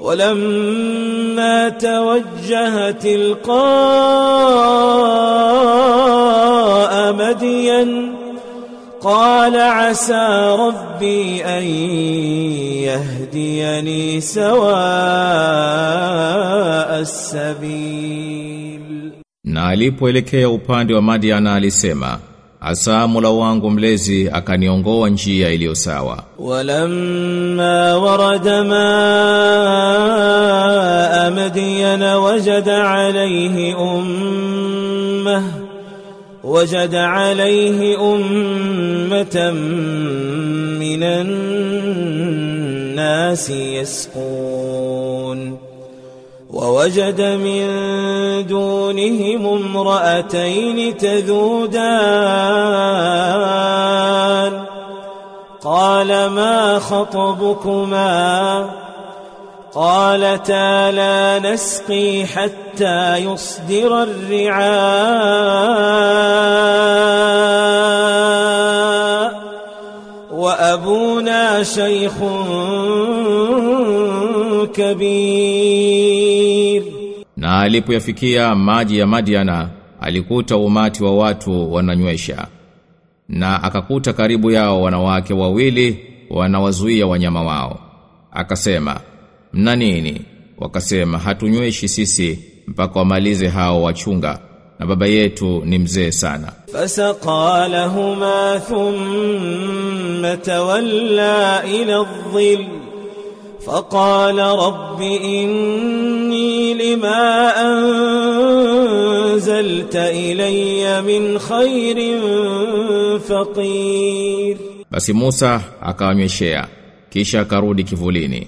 ولما توجه تلقاء مدين قال عسى ربي أن يهديني سواء السبيل. Na alipoelekea upande wa Madiana alisema, Asa Mola wangu mlezi akaniongoa njia iliyo sawa. ولما ورد ماء مدين وجد عليه أمة وجد عليه أمة من الناس يسقون ووجد من دونهم امرأتين تذودان. قال ما خطبكما؟ قالتا لا نسقي حتى يصدر الرعاء وأبونا شيخ كبير Na alipoyafikia maji ya Madiana, alikuta umati wa watu wananywesha. Na akakuta karibu yao wanawake wawili wanawazuia wanyama wao. Akasema, "Mna nini?" Wakasema, "Hatunyweshi sisi mpaka wamalize hao wachunga." Na baba yetu ni mzee sana. فسقى لهما ثم تولى إلى الظل فقال رب إني لما أنزلت إلي من خير فقير Basi Musa akawanyweshea, kisha akarudi kivulini.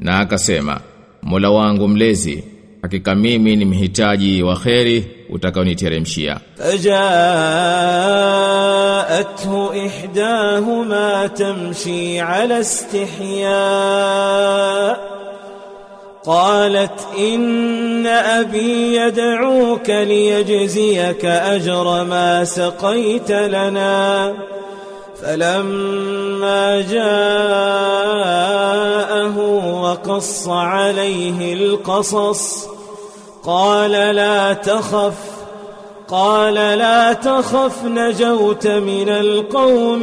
Na akasema, Mola wangu mlezi, hakika mimi ni mhitaji wa kheri utakaoniteremshia. فجاءته إحداهما تمشي على استحياء قالت إن أبي يدعوك ليجزيك أجر ما سقيت لنا فلما جاءه وقص عليه القصص قال لا تخف قال لا تخف نجوت من القوم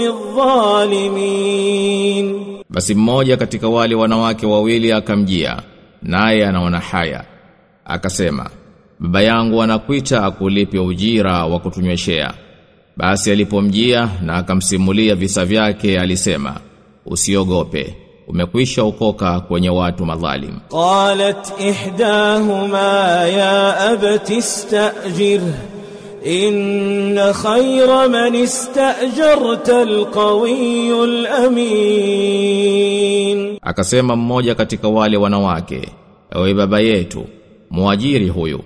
الظالمين Basi mmoja katika wale wanawake wawili akamjia, naye anaona haya. Akasema, baba yangu anakuita akulipe ujira wa kutunyweshea. Basi alipomjia na akamsimulia visa vyake alisema, usiogope, umekwisha ukoka kwenye watu madhalim. Qalat ihdahuma ya abati istajir inna khayra man istajarta alqawiyul amin, akasema mmoja katika wale wanawake, ewe baba yetu, muajiri huyu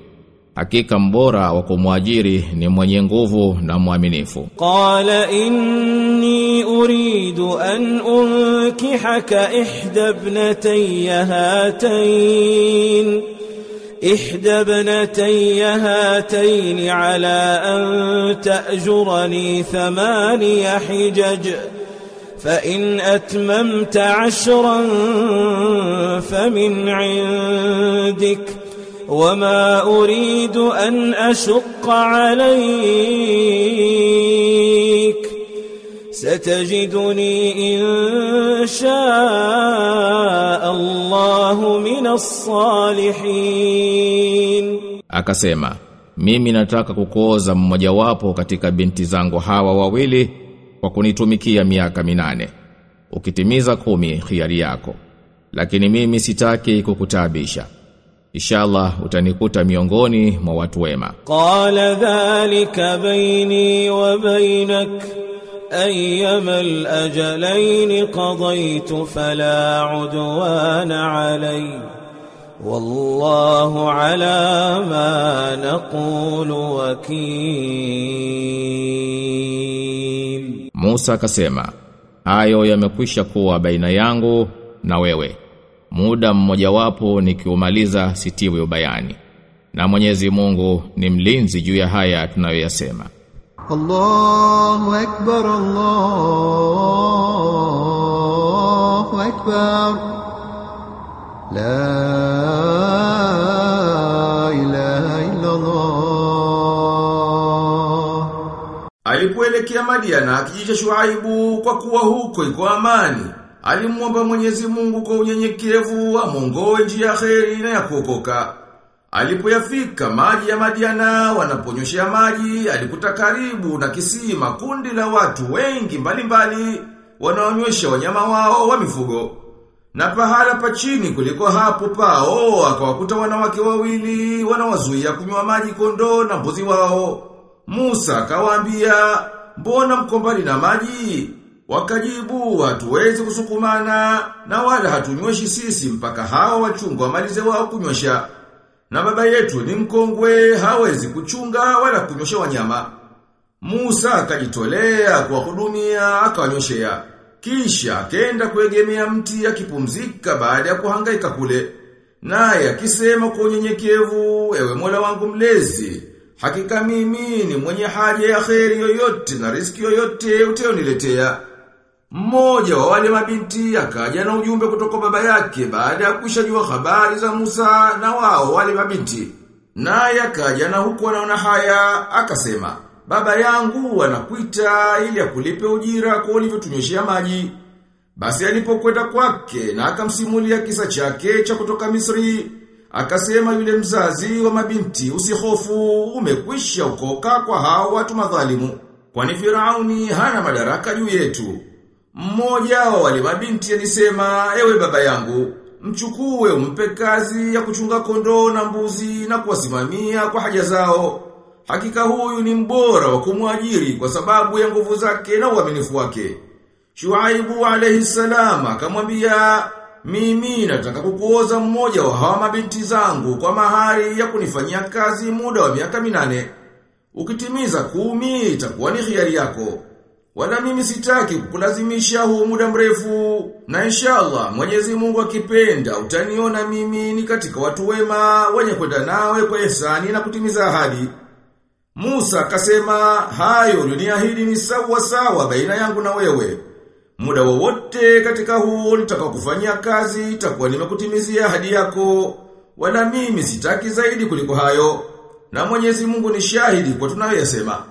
Hakika mbora wa kumwajiri ni mwenye nguvu na mwaminifu. قال إني أريد أن أنكحك إحدى ابنتي هاتين إحدى ابنتي هاتين على أن تأجرني ثماني حجج فإن أتممت عشرا فمن عندك وما أريد أن أشق عليك ستجدني إن شاء الله من الصالحين Akasema, mimi nataka kukuoza mmojawapo katika binti zangu hawa wawili kwa kunitumikia miaka minane. Ukitimiza kumi khiari yako. Lakini mimi sitaki kukutaabisha. inshallah utanikuta miongoni mwa watu wema. Qala dhalika baini wa bainak ayyama al-ajalain qadaytu fala udwana alay wallahu ala ma naqulu wakil. Musa akasema, hayo yamekwisha kuwa baina yangu na wewe muda mmojawapo nikiumaliza sitiwi ubayani. Na Mwenyezi Mungu ni mlinzi juu ya haya tunayoyasema. Allahu akbar Allahu akbar. La Alipoelekea Madiana akijisha Shuaibu kwa kuwa huko iko amani alimwomba Mwenyezi Mungu kwa unyenyekevu amongoe njia kheri na ya kuokoka. Alipoyafika maji ya Madiana wanaponyoshea maji, alikuta karibu na kisima kundi la watu wengi mbalimbali wanaonywesha wanyama wao wa mifugo. Na pahala pa chini kuliko hapo pao akawakuta wanawake wawili wanawazuia kunywa maji kondoo na mbuzi wao. Musa akawaambia, "Mbona mko mbali na maji?" Wakajibu, "Hatuwezi kusukumana na wala hatunyweshi sisi mpaka hawa wachunga wamalize wao kunywesha." Na baba yetu ni mkongwe, hawezi kuchunga wala kunywesha wanyama. Musa akajitolea kuwahudumia akawanyoshea. Kisha akaenda kuegemea mti akipumzika baada ya kuhangaika kule. Naye akisema kwa unyenyekevu, ewe Mola wangu mlezi, hakika mimi ni mwenye haja ya kheri yoyote na riski yoyote utayoniletea. Mmoja wa wale mabinti akaja na ujumbe kutoka baba yake baada ya kushajua habari za Musa na wao wale mabinti. Naye akaja na huku anaona haya akasema, "Baba yangu anakuita ili akulipe ujira kwa ulivyotunyoshia maji." Basi alipokwenda kwake na akamsimulia kisa chake cha kutoka Misri, akasema yule mzazi wa mabinti, "Usihofu, umekwisha ukoka kwa hao watu madhalimu." Kwani Firauni hana madaraka juu yetu. Mmoja wa wale mabinti alisema, ewe baba yangu, mchukue umpe kazi ya kuchunga kondoo na mbuzi na kuwasimamia kwa haja zao. Hakika huyu ni mbora wa kumwajiri kwa sababu ya nguvu zake na uaminifu wake. Shuaibu alayhi salam akamwambia, mimi nataka kukuoza mmoja wa hawa mabinti zangu kwa mahari ya kunifanyia kazi muda wa miaka minane. Ukitimiza kumi itakuwa ni hiari yako. Wala mimi sitaki kukulazimisha huu muda mrefu. Na inshallah Mwenyezi Mungu akipenda utaniona mimi ni katika watu wema wenye kwenda nawe kwa ihsani na kutimiza ahadi. Musa akasema hayo uliniahidi ni sawa sawa baina yangu na wewe. Muda wowote katika huo nitakakufanyia kazi itakuwa nimekutimizia ahadi yako. Wala mimi sitaki zaidi kuliko hayo. Na Mwenyezi Mungu ni shahidi kwa tunayoyasema.